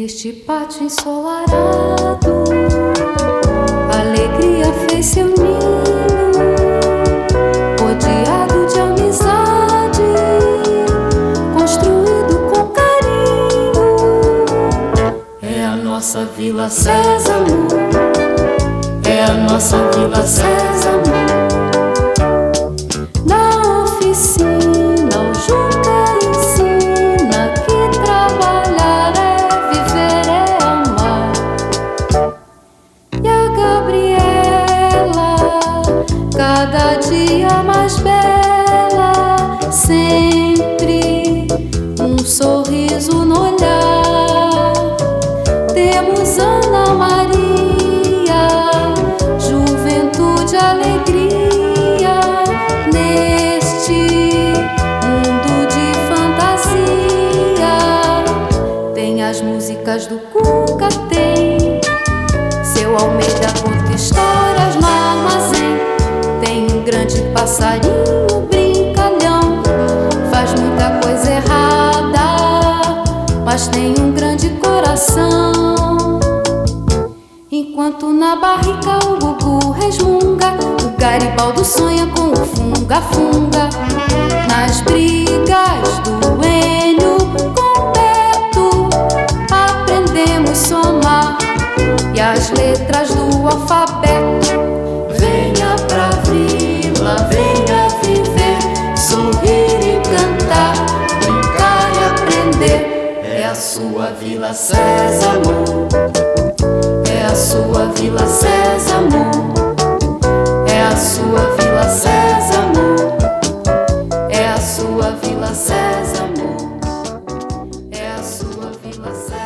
Neste pátio ensolarado, a alegria fez seu ninho, rodeado de amizade, construído com carinho. É a nossa Vila Sésamo, é a nossa Vila Sésamo. Sorriso no olhar. Temos Ana Maria, juventude, alegria neste mundo de fantasia. Tem as músicas do Cuca, tem seu Almeida conta histórias no armazém grande passarinho grande coração. Enquanto na barrica o Gugu resmunga, o Garibaldo sonha com o funga-funga. Nas brigas do Enio com Beto, aprendemos somar e as letras do alfabeto. A sua Vila Sésamo, é a sua Vila Sésamo, é a sua Vila Sésamo, é a sua Vila Sésamo, é a sua Vila Sésamo.